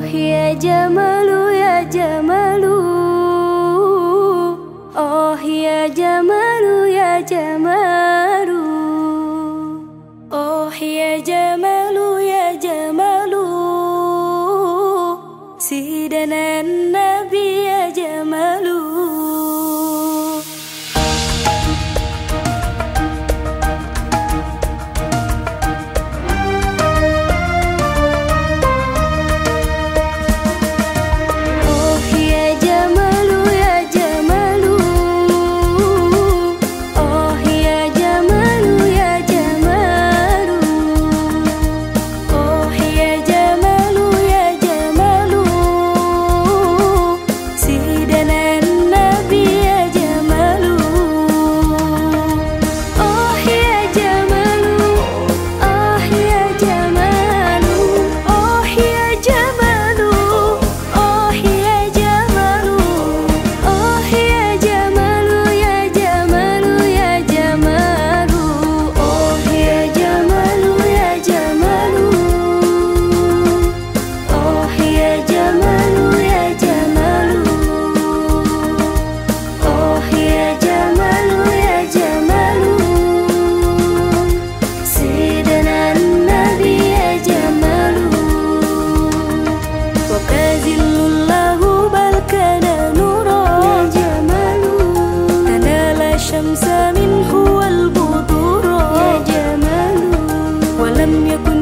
Ya oh ya jamalu oh, ya jamalu Oh ya jamalu ya jamalu Oh ya jamalu ya jamalu Sidanan Nabi ya jamalu oh, lâm như quân